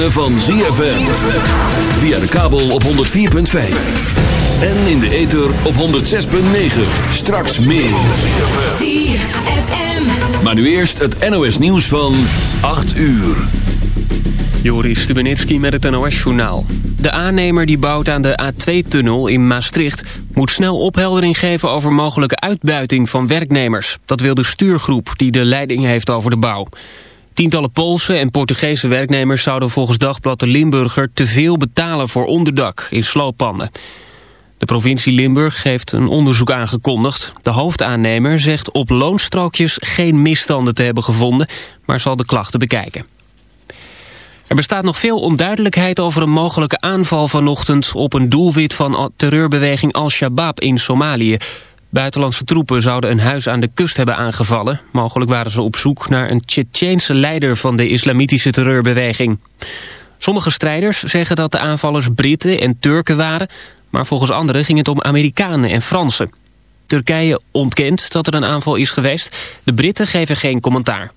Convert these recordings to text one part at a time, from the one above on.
ritme van ZFM. Via de kabel op 104.5. En in de ether op 106.9. Straks meer. ZFM. Maar nu eerst het NOS nieuws van 8 uur. Joris Stubenitski met het NOS-journaal. De aannemer die bouwt aan de A2-tunnel in Maastricht... moet snel opheldering geven over mogelijke uitbuiting van werknemers. Dat wil de stuurgroep die de leiding heeft over de bouw. Tientallen Poolse en Portugese werknemers zouden volgens Dagblad de Limburger... te veel betalen voor onderdak in slooppanden. De provincie Limburg heeft een onderzoek aangekondigd. De hoofdaannemer zegt op loonstrookjes geen misstanden te hebben gevonden... maar zal de klachten bekijken. Er bestaat nog veel onduidelijkheid over een mogelijke aanval vanochtend op een doelwit van terreurbeweging Al-Shabaab in Somalië. Buitenlandse troepen zouden een huis aan de kust hebben aangevallen. Mogelijk waren ze op zoek naar een Tsjetsjeense leider van de islamitische terreurbeweging. Sommige strijders zeggen dat de aanvallers Britten en Turken waren, maar volgens anderen ging het om Amerikanen en Fransen. Turkije ontkent dat er een aanval is geweest. De Britten geven geen commentaar.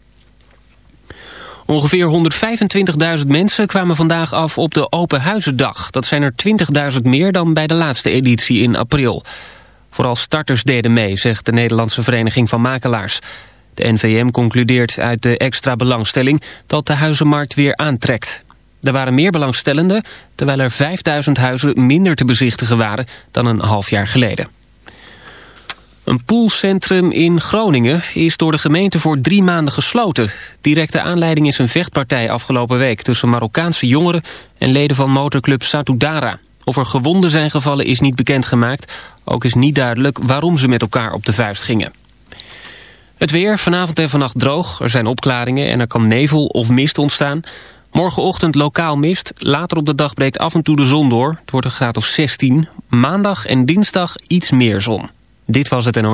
Ongeveer 125.000 mensen kwamen vandaag af op de Open Huizendag. Dat zijn er 20.000 meer dan bij de laatste editie in april. Vooral starters deden mee, zegt de Nederlandse Vereniging van Makelaars. De NVM concludeert uit de extra belangstelling dat de huizenmarkt weer aantrekt. Er waren meer belangstellenden, terwijl er 5000 huizen minder te bezichtigen waren dan een half jaar geleden. Een poolcentrum in Groningen is door de gemeente voor drie maanden gesloten. Directe aanleiding is een vechtpartij afgelopen week... tussen Marokkaanse jongeren en leden van motorclub Satudara. Of er gewonden zijn gevallen is niet bekendgemaakt. Ook is niet duidelijk waarom ze met elkaar op de vuist gingen. Het weer, vanavond en vannacht droog. Er zijn opklaringen en er kan nevel of mist ontstaan. Morgenochtend lokaal mist. Later op de dag breekt af en toe de zon door. Het wordt een graad of 16. Maandag en dinsdag iets meer zon. Dit was het en.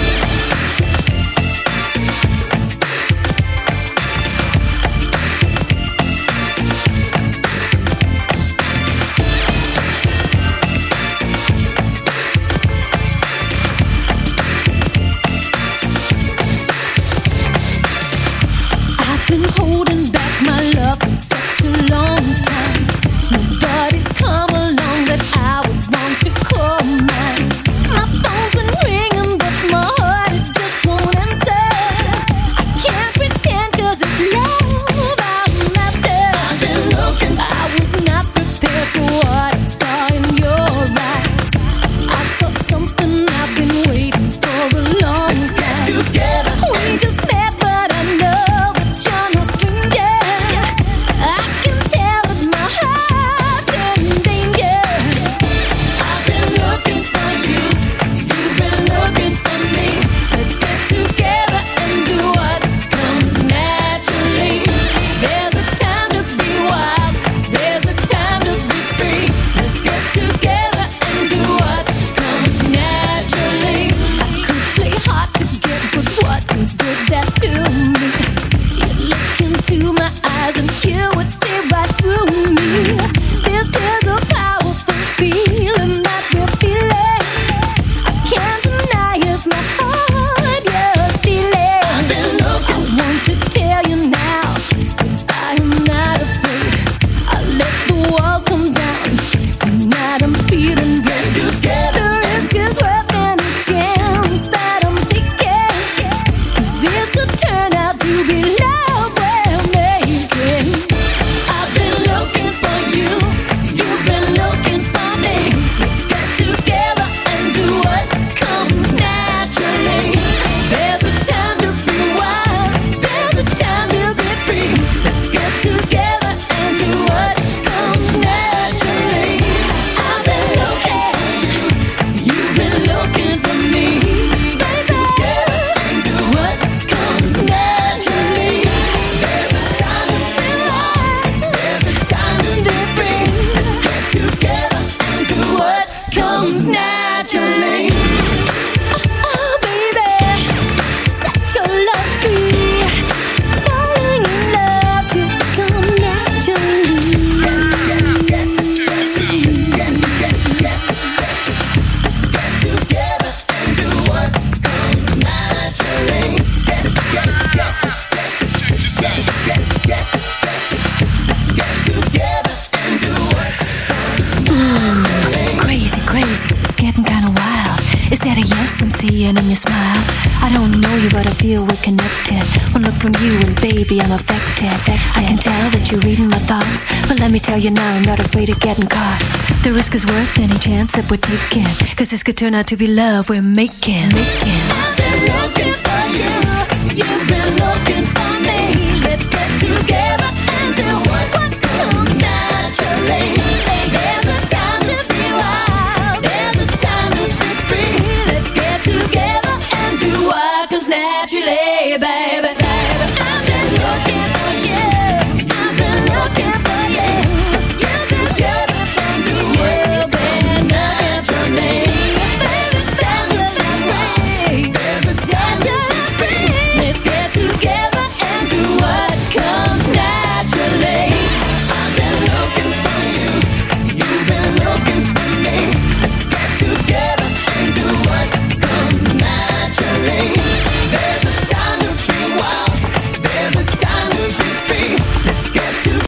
you now, I'm not afraid of getting caught. The risk is worth any chance that we're taking. Cause this could turn out to be love we're making. making. I've been looking for you. You've been looking for me. Let's get together and do